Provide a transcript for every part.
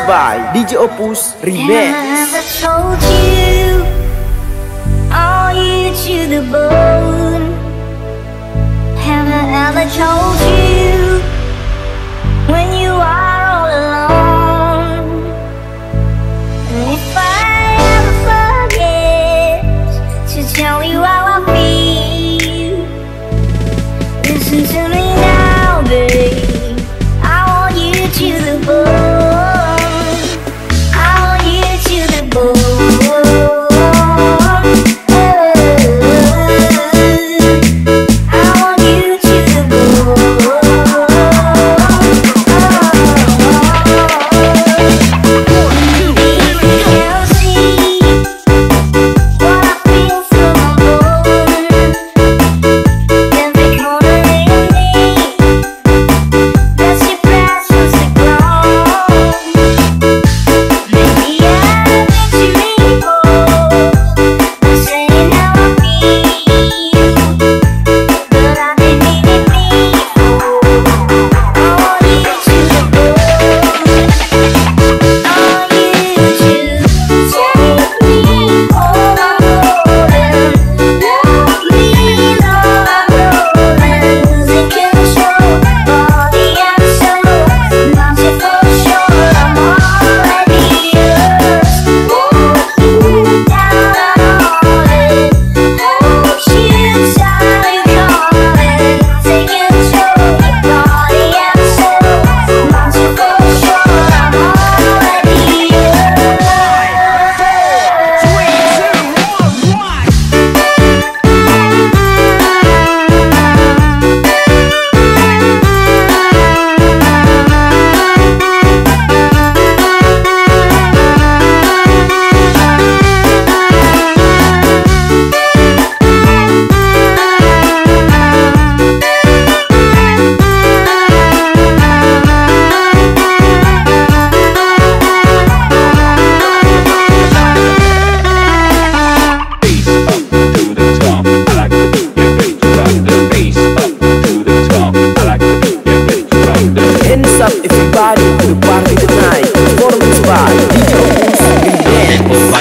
mixed by DJ Opus Remix. Never told you all you to the bone. Have I ever told you when you are all alone? And if I ever forget to tell you how I feel, listen to me.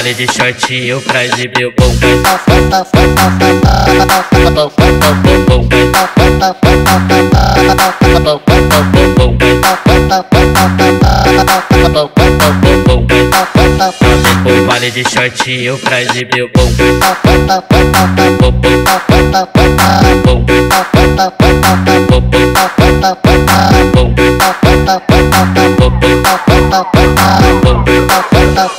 baile de shortinho pra exibir o bom. O baile de shortinho pra exibir o bumbum. Bum, bom. bum, bum,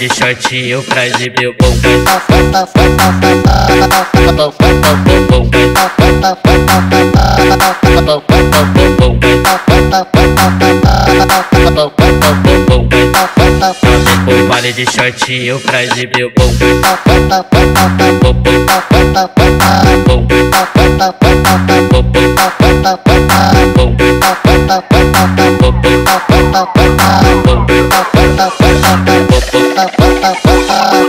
de shortinho pra exibir o bumbum. O de shortinho pra exibir o bumbum. Bum, bum, bum, bum, bum, ah.